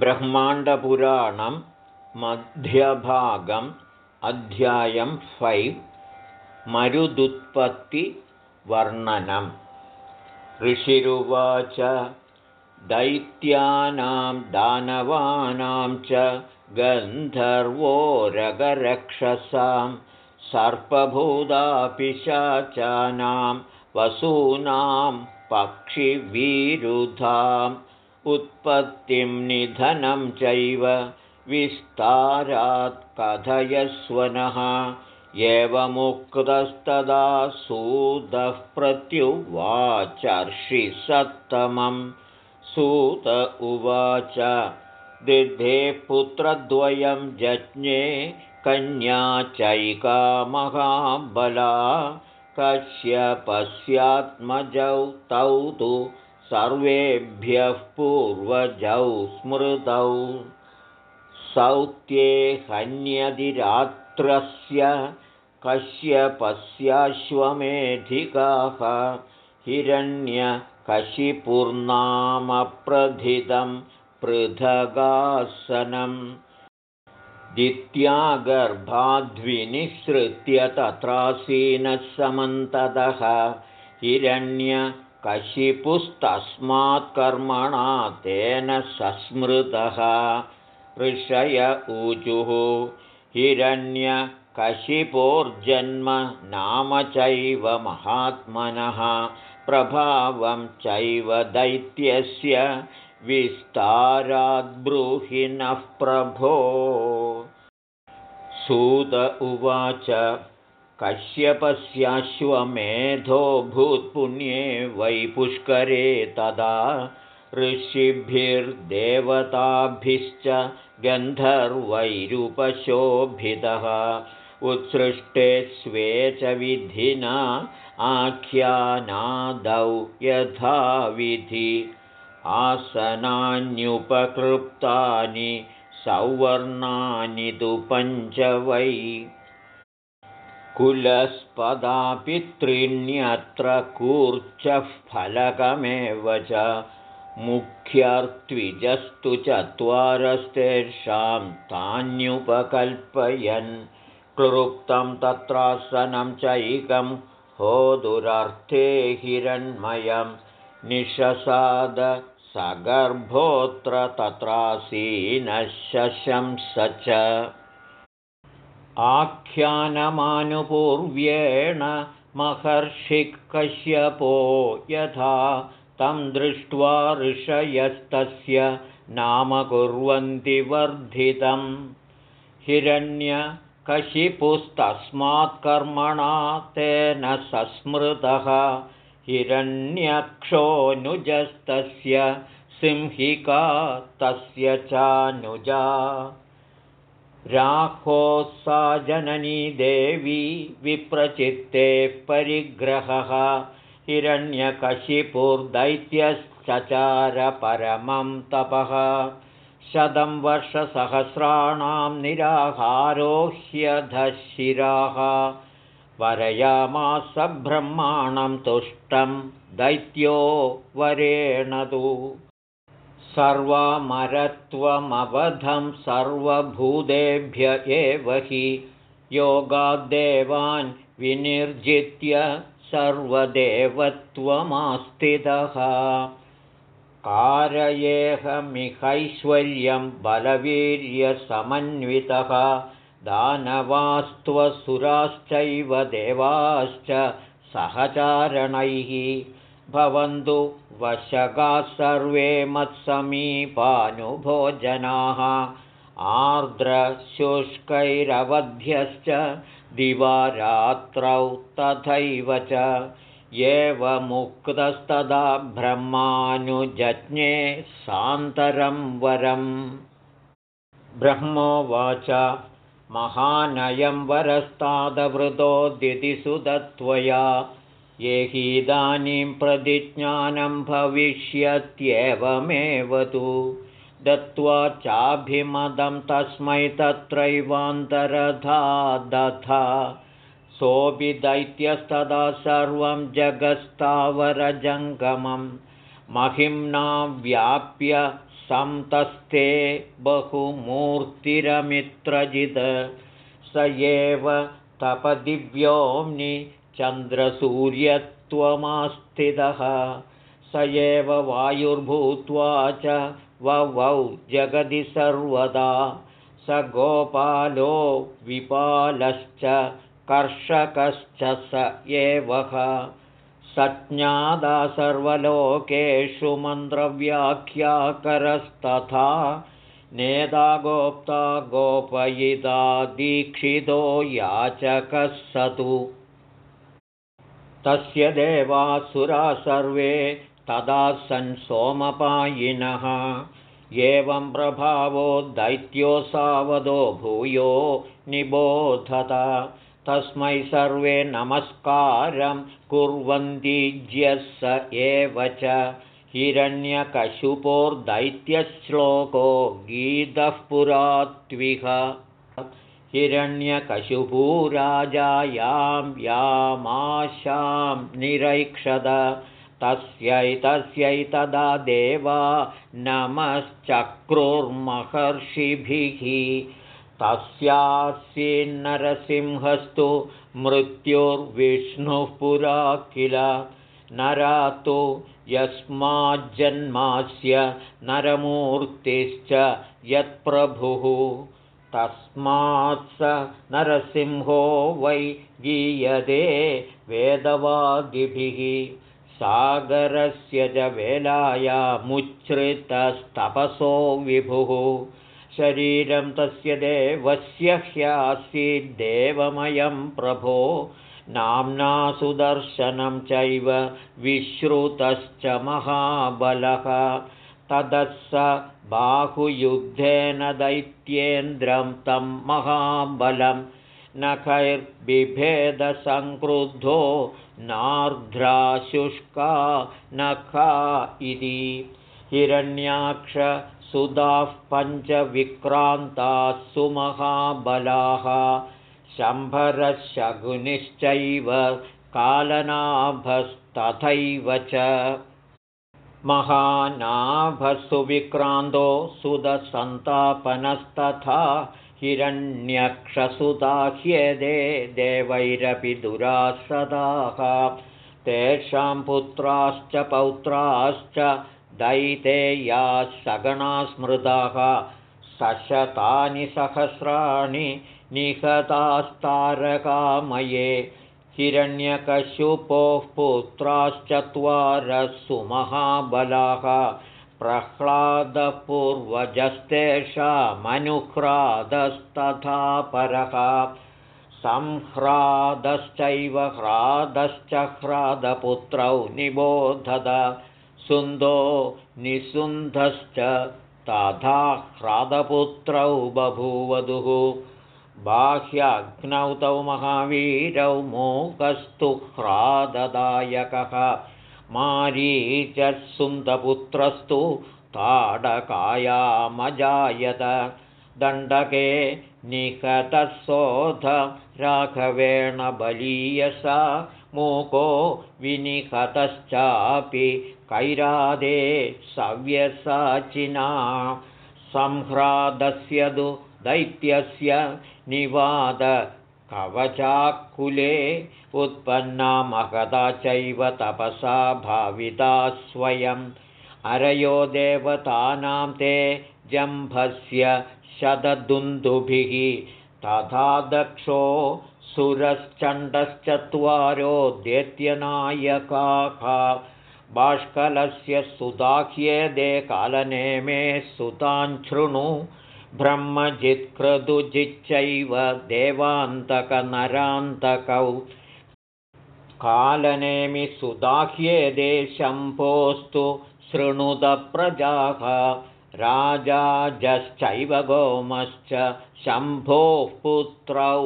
ब्रह्माण्डपुराणं मध्यभागम् अध्यायं फैव् मरुदुत्पत्तिवर्णनम्। ऋषिरुवाच दैत्यानां दानवानां च गन्धर्वोरगरक्षसां सर्पभूतापिशाचानां वसूनां पक्षिवीरुधाम् उत्पत्तिं निधनं चैव विस्तारात् कथयस्वनः एवमुक्तस्तदा सूतः प्रत्युवाचर्षिसत्तमं सूत उवाच दिद्धे पुत्रद्वयं जज्ञे कन्या चैका महाबला। कश्यपस्यात्मजौ तौ तु सर्वेभ्यः पूर्वजौ स्मृतौ। सौत्ये हन्यधिरात्रस्य कश्यपस्याश्वमेधिकाः। हिरण्यकशिपूर्णामप्रथितं पृथगासनं। दित्यागर्भाद्विनिःसृत्य तत्रासीनः समन्ततः। हिरण्य कशिपुस्तस्मात् कर्मणा तेन सस्मृतः। ऋषय ऊचुः। हिरण्यकशिपोर्जन्म नाम चैव महात्मनः। प्रभावं चैव दैत्यस्य विस्ताराद्ब्रूहिणः प्रभो। सूत उवाच कश्यपस्याश्वमेधो भूत्पुण्ये वै पुष्करे तदा ऋषिभिर्देवताभिश्च गन्धर्वैरुपशोभितः उत्सृष्टे स्वे च विधिना आख्यानादौ यथाविधि आसनान्युपकृप्तानि सौवर्णानि तु पञ्च वै कुलस्पदापितृण्यत्र कूर्चः फलकमेव च मुख्यर्त्विजस्तु चत्वारस्तेषां तान्युपकल्पयन् क्लृप्तं तत्रासनं चैकं होदुरर्थे हिरण्मयं निशसाद सगर्भोऽत्र तत्रासीनः शशंस च आख्यानमानुपूर्व्येण महर्षिकश्यपो यथा तं दृष्ट्वा ऋषयस्तस्य नाम कुर्वन्ति वर्धितं हिरण्यकशिपुस्तस्मात्कर्मणा तेन सस्मृतः। हिरण्यक्षोऽनुजस्तस्य सिंहिका तस्य चानुजा राहोः सा जननी देवी विप्रचित्ते परिग्रहः हिरण्यकशिपुर्दैत्यश्चचारपरमं तपः। शतं वर्षसहस्राणां निराहारो ह्यधशिराः वरयामास ब्रह्माणं तुष्टं दैत्यो वरेण तु सर्वमरत्वमवधं सर्वभूतेभ्य एव हि योगाद्देवान् विनिर्जित्य सर्वदेवत्वमास्थितः। कारयेहमिहैश्वर्यं बलवीर्यसमन्वितः दानवास्त्वसुराश्चैव देवाश्च सहचारणैः भवन्तु वशगाः सर्वे मत्समीपानुभोजनाः। आर्द्रशुष्कैरवध्यश्च दिवारात्रौ तथैव च। एवमुक्तस्तदा ब्रह्मानुजज्ञे सान्तरं वरम्। ब्रह्मोवाच महानयं वरस्तादवृतो दितिसुदत्वया ये हीदानीं प्रतिज्ञानं भविष्यत्येवमेव तु। दत्त्वा चाभिमदं तस्मै तत्रैवान्तरधा दथा सोऽपि दैत्यस्तदा सर्वं जगस्तावरजङ्गमं महिम्ना व्याप्य संतस्ते बहुमूर्तिरमित्रजित् स एव तपदिव्योम्नि चन्द्रसूर्यत्वमास्थितः। स एव वायुर्भूत्वा च ववौ जगदि सर्वदा। स गोपालो विपालश्च कर्षकश्च स एवः। सज्ञादा सर्वलोकेषु मन्त्रव्याख्याकरस्तथा। नेदा गोप्ता गोपयिता दीक्षितो याचकः स तु तस्य देवासुरा सर्वे तदा सन् सोमपायिनः। एवं प्रभावो दैत्यो सावधो भूयो निबोधत। तस्मै सर्वे नमस्कारं कुर्वन्तीज्यः स एव च। हिरण्यकशुपोर्दैत्यश्लोको गीतः पुरात्विह हिरण्यकशुपूराजायां यामाशां निरैक्षद। तस्यैतस्यैतदा देवा नमश्चक्रुर्महर्षिभिः। तस्यास्यन्नरसिंहस्तु मृत्युर्विष्णुः पुरा किल। नरा तु यस्माज्जन्मास्य नरमूर्तिश्च यत्प्रभुः तस्मात् स नरसिंहो वै गीयते वेदवादिभिः। सागरस्य च वेलायामुच्छ्रितस्तपसो विभुः। शरीरं तस्य देवस्य ह्यासीद्देवमयं प्रभो। नाम्ना सुदर्शनं चैव विश्रुतश्च महाबलः। ततः स बाहुयुद्धेन दैत्येन्द्रं तं महाबलं नखैर्बिभेदसङ्क्रुद्धो नार्ध्राशुष्का नखा इति। हिरण्याक्षसुधाः पञ्चविक्रान्ताः सुमहाबलाः। शम्भरशगुनिश्चैव कालनाभस्तथैव च महानाभसुविक्रान्तो सुदसन्तापनस्तथा हिरण्यक्षसुदाह्यदे देवैरपि दुरासदाः। तेषां पुत्राश्च पौत्राश्च दैतेयाः सगणा स्मृताः। सशतानि सहस्राणि निहतास्तारकामये हिरण्यकशुपोः पुत्राश्चत्वारः सुमहाबलाः प्रह्लादपूर्वजस्तेषामनुह्रादस्तथा परः। संह्रादश्चैव ह्रादश्च ह्रादपुत्रौ निबोधद। सुन्दो निसुन्धश्च तथा ह्रादपुत्रौ बभूवधुः बाह्याग्नौ तौ महावीरौ मोकस्तु ह्राददायकः। मारीचस्सुन्दपुत्रस्तु ताडकायामजायत। दण्डके निहतः राघवेण बलीयसा मूको विनिहतश्चापि कैरादे सव्यसाचिना। संह्रादस्य तु दैत्यस्य निवादकवचाकुले उत्पन्ना महदा चैव तपसा भाविता स्वयम् अरयो देवतानां ते जम्भस्य शतदुन्दुभिः तथा दक्षो सुरश्चण्डश्चत्वारो दैत्यनायकाः। बाष्कलस्य सुदाह्येदे कालनेमे सुताञ्छृणु ब्रह्मजित्क्रतुजिच्चैव देवान्तकनरान्तकौ। कालनेमि सुदाह्येदे शम्भोस्तु शृणुतप्रजाः राजाजश्चैव गोमश्च शम्भोः पुत्रौ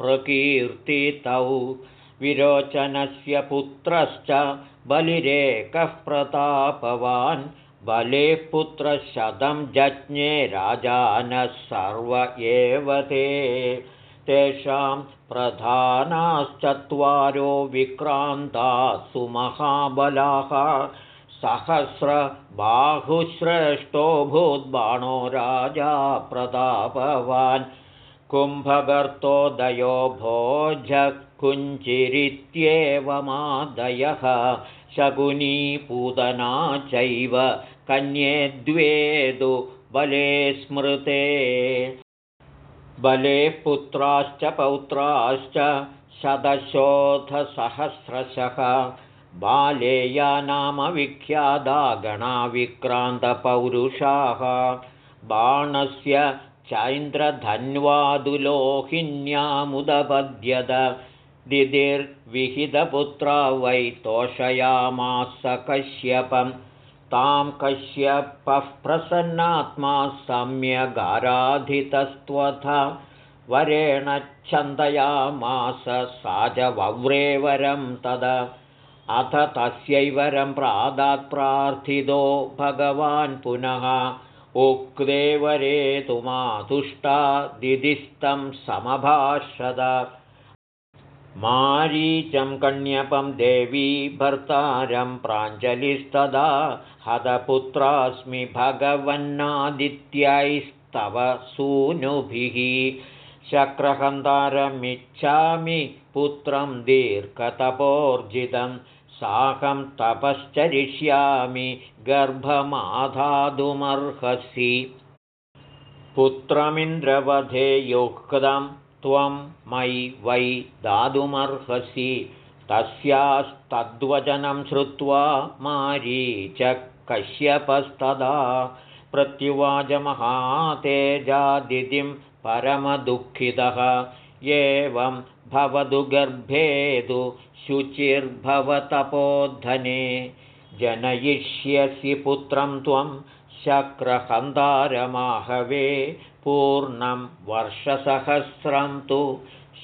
प्रकीर्तितौ। विरोचनस्य पुत्रश्च बलिरेकः प्रतापवान् बलेः पुत्रशतं जज्ञे राजानः सर्व एव ते। तेषां प्रधानाश्चत्वारो विक्रान्ताः सुमहाबलाः। सहस्रबाहुश्रेष्ठो भूद्बाणो राजा प्रतापवान्। कुम्भगर्तोदयो शकुनीपूतना चैव कन्ये द्वेदु बले स्मृते। बले पुत्राश्च पौत्राश्च शतशोधसहस्रशः। बालेया नाम विख्यादा गणाविक्रान्तपौरुषाः बाणस्य चैन्द्रधन्वादुलोहिन्यामुदपद्यत दिदिर्विहितपुत्रा वै तोषयामास कश्यपं। तां कश्यपः प्रसन्नात्मा सम्यगाराधितस्त्वथ। वरेण छन्दयामास सा च वव्रेवरं तद अथ तस्यैवरं प्रादात्प्रार्थितो भगवान् पुनः। उक्ते वरे तु मातुष्टा दिदिस्तं समभाषद मारीचं कण्यपं देवी भर्तारं प्राञ्जलिस्तदा हतपुत्रास्मि भगवन्नादित्यैस्तव सूनुभिः शक्रहन्तारमिच्छामि पुत्रं दीर्घतपोर्जितं साकं तपश्चरिष्यामि गर्भमाधातुमर्हसि। पुत्रमिन्द्रवधे युक्तं त्वं मयि वै दातुमर्हसि। तस्यास्तद्वचनं श्रुत्वा मारीच कश्यपस्तदा। प्रत्युवाचमहातेजादितिं परमदुःखितः। एवं भवतु गर्भेदु शुचिर्भवतपोद्धने। जनयिष्यसि पुत्रं त्वं शक्रहन्तारमाहवे पूर्णं वर्षसहस्रं तु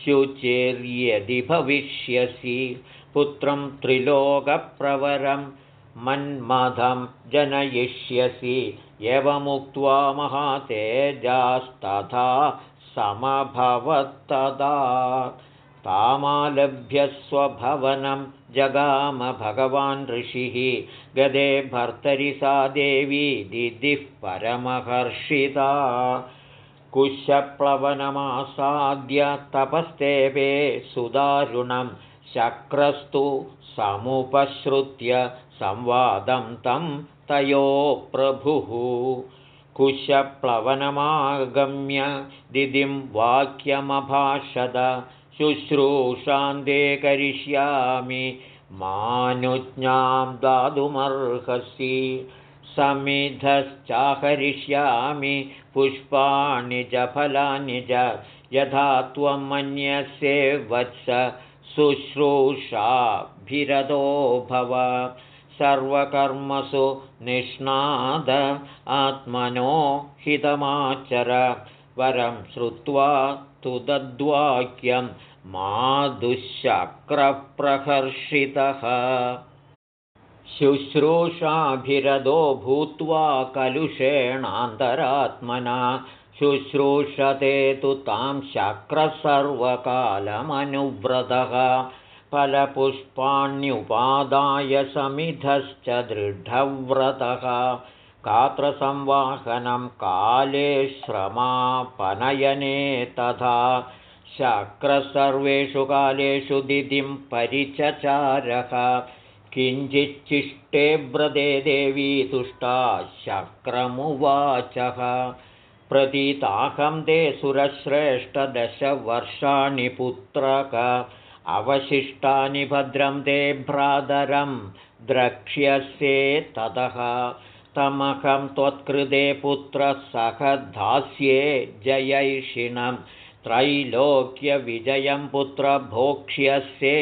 शुचिर्यदि भविष्यसि। पुत्रं त्रिलोकप्रवरं मन्मथं जनयिष्यसि। एवमुक्त्वा महातेजास्तथा समभवत्तदा तामालभ्यस्वभवनं जगाम भगवान् ऋषिः। गदे भर्तरि सा देवी दिदिः परमहर्षिता। कुशप्लवनमासाद्य तपस्तेवे सुदारुणं शक्रस्तु समुपश्रुत्य संवादं तं तयो प्रभुः। कुशप्लवनमागम्य दिदिं वाक्यमभाषद शुश्रूषान्ते करिष्यामि मानुज्ञां दातुमर्हसि। समिधश्चाहरिष्यामि। पुष्पाणि च फलानि च यथा त्वं मन्यसे वत्स शुश्रूषाभिरतो भव। सर्वकर्मसु निष्णाद आत्मनो हितमाचर वरं श्रुत्वा तु दद्वाक्यं दुःशक्रप्रहर्षितः शुश्रूषाभिरदो भूत्वा कलुषेणान्तरात्मना शुश्रूषते तु तां शक्रसर्वकालमनुव्रतः। फलपुष्पाण्युपादाय समिधश्च दृढव्रतः गात्रसंवाहनं काले श्रमापनयने तथा शक्रसर्वेषु कालेषु दिदिं परिचचारः। किञ्चिच्चिष्टे व्रते देवी तुष्टा शक्रमुवाचः। प्रतीताहं ते सुरश्रेष्ठदशवर्षाणि पुत्रक। अवशिष्टानि भद्रं ते भ्रातरं द्रक्ष्यसे ततः तमहं त्वत्कृते पुत्रः धास्ये जयैषिणं त्रैलोक्यविजयं पुत्रभोक्ष्यसे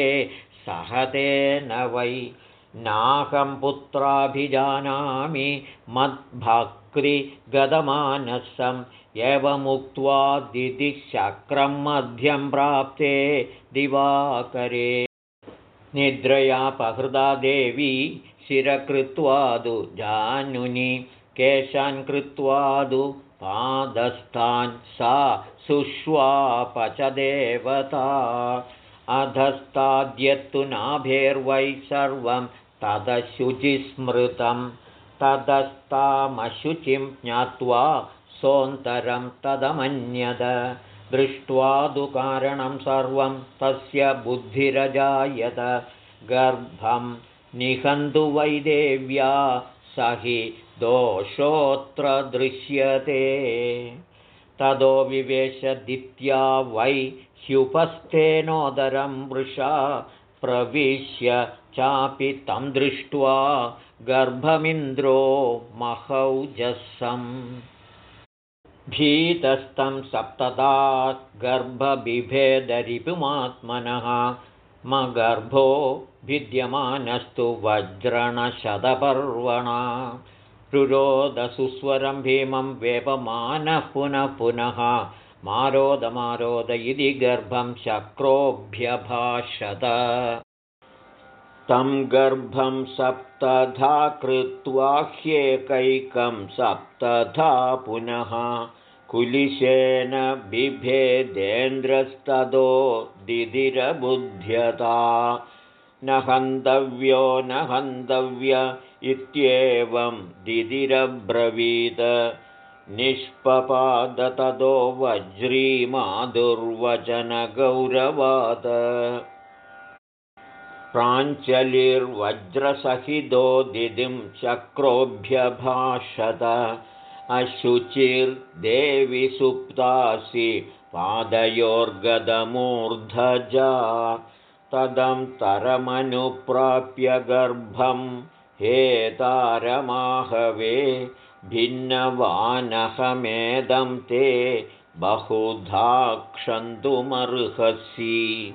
सह तेन वै नाहं पुत्राभिजानामि मद्भक्तिगतमानसम्। एवमुक्त्वा दिदिशक्रं मध्यं प्राप्ते दिवाकरे। निद्रयापहृदा देवी शिरकृत्वादु जानुनि केशान् कृत्वादु पादस्थान् सा सुष्वापच देवता अधस्ताद्यत्तु नाभेर्वै सर्वं तदशुचिस्मृतं तदस्तामशुचिं ज्ञात्वा सोऽन्तरं तदमन्यद। दृष्ट्वा दुकारणं सर्वं तस्य बुद्धिरजायत गर्भं निहन्तु वैदेव्या स हि दोषोऽत्र दृश्यते तदो विवेशदित्या वै ह्युपस्थेनोदरं वृषा प्रविश्य चापि तं दृष्ट्वा गर्भमिन्द्रो महौजसम् भीतस्तं सप्तदा गर्भबिभेदरिपुमात्मनः मगर्भो भिद्यमानस्तु वज्रणशतपर्वणा रुरोदसुस्वरं भीमं वेपमानः पुनः पुनः मारोद इति गर्भं शक्रोऽभ्यभाषत तं गर्भं सप्तधा कृत्वा ह्येकैकं सप्तधा पुनः कुलिशेन बिभेदेन्द्रस्तदो दिदिरबुध्यता न हन्तव्यो न हन्तव्य इत्येवं दिदिरब्रवीद निष्पपादतदो वज्रीमादुर्वचनगौरवाद प्राञ्चलिर्वज्रसहितो दिदिं चक्रोऽभ्यभाषत अशुचिर्देवि सुप्तासि पादयोर्गदमूर्धजा। तदं तरमनुप्राप्य गर्भं हेतारमाहवे भिन्नवानहमेदं ते बहुधा क्षन्तुमर्हसि।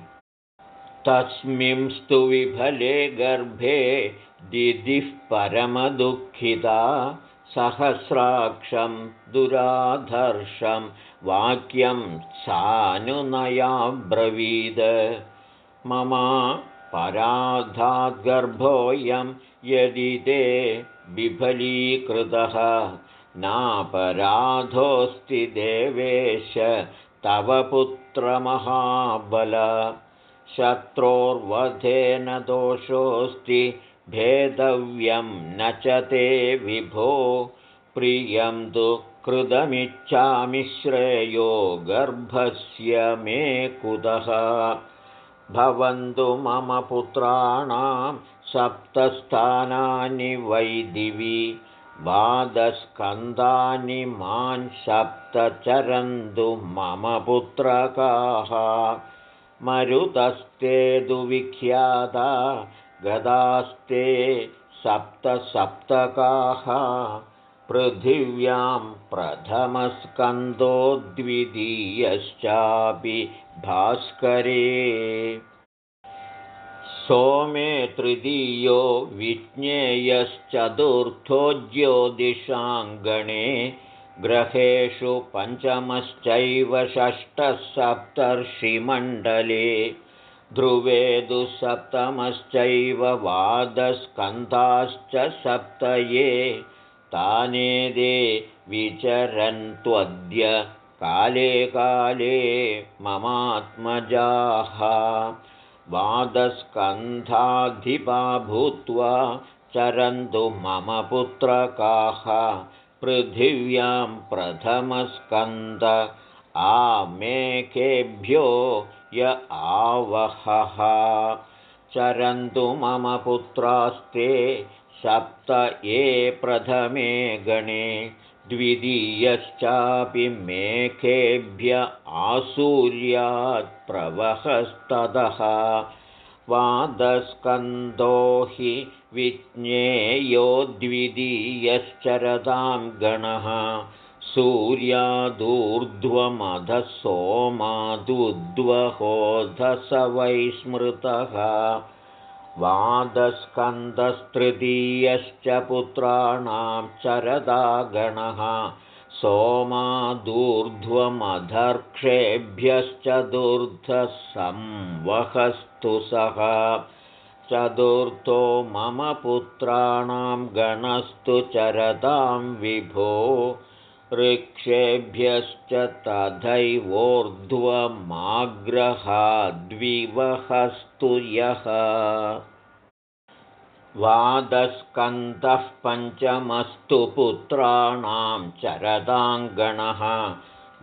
तस्मिंस्तु विफले गर्भे दिदिः परमदुःखिता सहस्राक्षं दुराधर्षं वाक्यं सानुनयाब्रवीद। मम पराधाद्गर्भोऽयं यदि ते विफलीकृतः नापराधोऽस्ति देवेश तव पुत्रमहाबल। शत्रोर्वधेन दोषोऽस्ति भेदव्यं न च ते विभो प्रियं तु कृतमिच्छामि श्रेयो गर्भस्य मे कुतः? भवन्तु मम पुत्राणां सप्तस्थानानि वैदिवि वादस्कन्दानि मान् सप्तचरन्तु मम पुत्रकाः। मरुतस्ते दुविख्याता गदास्ते सप्तसप्तकाः पृथिव्यां प्रथमस्कन्दो द्वितीयश्चापि भास्करे। सोमे तृतीयो विज्ञेयश्चतुर्थो ज्योतिषाङ्गणे ग्रहेषु पञ्चमश्चैव षष्ठः सप्तर्षिमण्डले ध्रुवे दुःसप्तमश्चैव वादस्कन्धाश्च सप्तये तानेदे विचरन्त्वद्य काले काले ममात्मजाः। वादस्कन्धाधिपा भूत्वा चरन्तु मम पुत्रकाः। पृथिव्यां प्रथमस्कन्द आमेकेभ्यो य आवहः। चरन्तु मम पुत्रास्ते सप्त ये प्रथमे गणे द्वितीयश्चापि मेघेभ्य आसूर्यात् प्रवहस्ततः वादस्कन्दो हि विज्ञेयो द्वितीयश्चरतां गणः सूर्यादूर्ध्वमधः वै स्मृतः वादस्कन्दस्तृतीयश्च पुत्राणां चरदा गणः सोमादूर्ध्वमधर्क्षेभ्यश्चतुर्धसंवहस्तु सः। चतुर्थो मम पुत्राणां गणस्तु चरतां विभो ऋक्षेभ्यश्च तथैवोर्ध्वमाग्रहाद्विवहस्तु यः। वादस्कन्दः पञ्चमस्तु पुत्राणां चरदाङ्गणः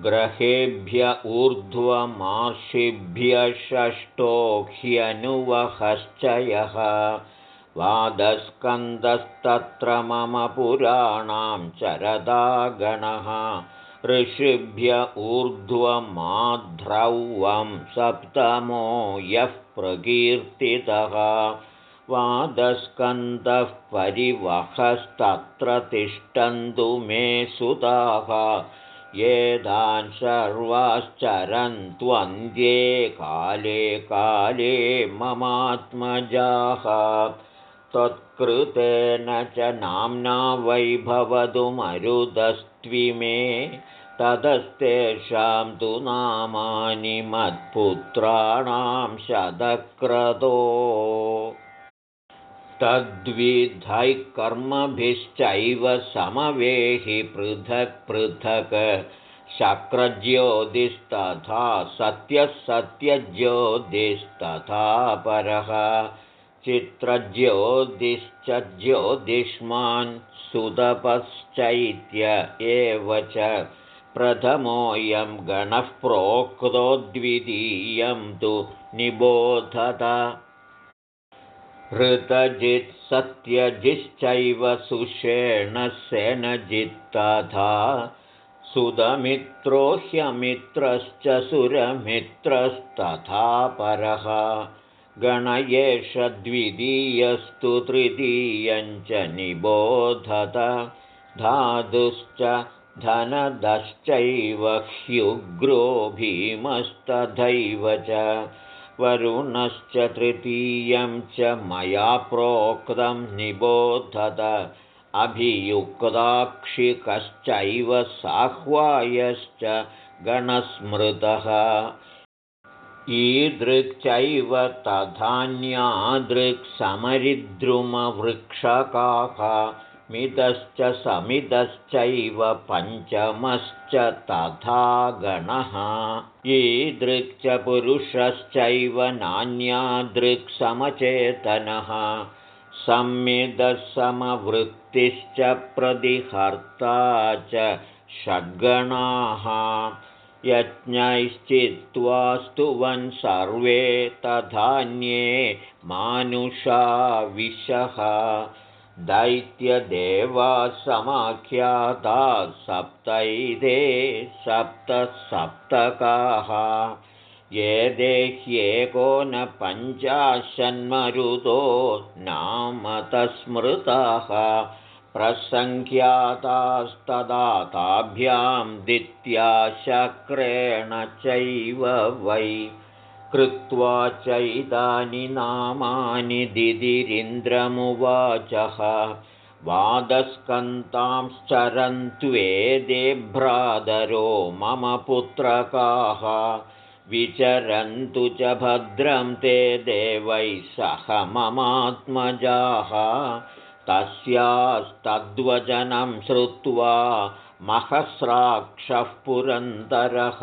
ग्रहेभ्य ऊर्ध्वमार्षिभ्य षष्ठो ह्यनुवहश्च यः वादस्कन्दस्तत्र मम पुराणां चरदागणः। ऋषिभ्य ऊर्ध्वमाध्रौवं सप्तमो यः प्रकीर्तितः। वादस्कन्दः परिवहस्तत्र तिष्ठन्तु मे सुताः। येदान् सर्वाश्चरन्त्वन्द्ये काले काले ममात्मजाः त्वत्कृतेन च नाम्ना वैभवतुमरुदस्त्विमे ततस्तेषां तु नामानि मत्पुत्राणां शतक्रतो तद्विधैः कर्मभिश्चैव समवेहि पृथक् पृथक् शक्रज्योतिस्तथा सत्यः सत्यज्योतिस्तथा परः चित्रज्योतिश्च ज्योतिष्मान् सुतपश्चैत्य एव च प्रथमोऽयं गणः प्रोक्तो द्वितीयं तु निबोधत। ऋतजित् सत्यजिश्चैव सुषेणसेनजित्तथा सुदमित्रो ह्यमित्रश्च सुरमित्रस्तथा परः गण एष द्वितीयस्तु तृतीयञ्च निबोधत धातुश्च धनदश्चैव ह्युग्रो भीमस्तथैव च वरुणश्च तृतीयं च मया प्रोक्तं निबोधत अभियुक्ताक्षिकश्चैव साह्वायश्च गणस्मृतः ईदृक्चैव तथान्यादृक्समरिद्रुमवृक्षकाः मिदश्च समिदश्चैव पञ्चमश्च तथा गणः। ईदृक् पुरुषश्चैव नान्यादृक्समचेतनः। संमिदसमवृत्तिश्च प्रतिहर्ता च षड्गणाः यज्ञैश्चित्त्वास्तु वन् सर्वे तथान्ये मानुषा विशः दैत्यदेवासमाख्याताः सप्तैदे सप्तसप्तकाः। ये देह्येको न पञ्चाशन्मरुतो नाम तस्मृताः प्रसङ्ख्यातास्तदाताभ्यां दित्याशक्रेण चैव वै कृत्वा चैतानि नामानि दिदिरिन्द्रमुवाचः वादस्कन्तांश्चरन्त्वेदे भ्रातरो मम पुत्रकाः विचरन्तु च भद्रं ते देवैः सह ममात्मजाः तस्यास्तद्वचनं श्रुत्वा महस्राक्षः पुरन्दरः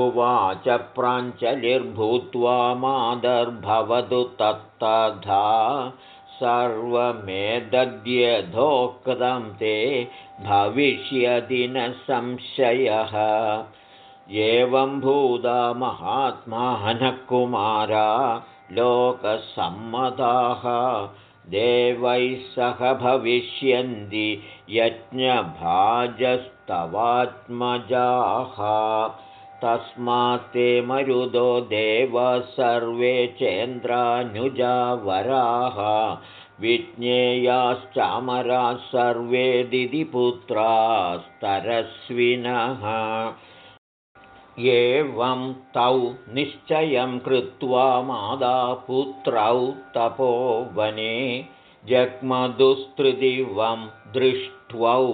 उवाच प्राञ्चलिर्भूत्वा मादर्भवतु तत्तथा सर्वमेदद्यधोक्तं ते भविष्यति न संशयः। एवं भूता महात्मानकुमारा लोकसम्मताः देवैः सह भविष्यन्ति यज्ञभाजस्तवात्मजाः। तस्मात् ते मरुदो देव सर्वे चेन्द्रानुजावराः। विज्ञेयाश्चामराः सर्वे दिदिपुत्रास्तरस्विनः एवं तौ निश्चयं कृत्वा मादापुत्रौ तपोवने जग्मदुस्तृदिवं दृष्ट्वौ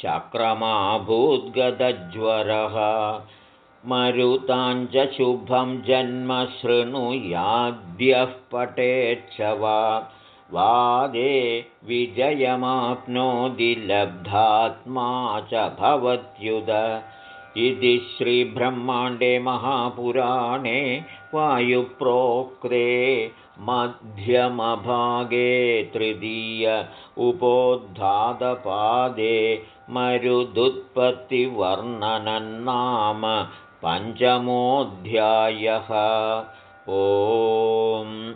शक्रमाभूद्गदज्वरः मरुताञ्जशुभं जन्म शृणुयाद्यः पटेच्छ वादे विजयमाप्नोति लब्धात्मा च भवत्युद इति श्रीब्रह्माण्डे महापुराणे वायुप्रोक्ते मध्यमभागे तृतीय उपोद्धातपादे मरुदुत्पत्तिवर्णनन्नाम पञ्चमोऽध्यायः। ओम्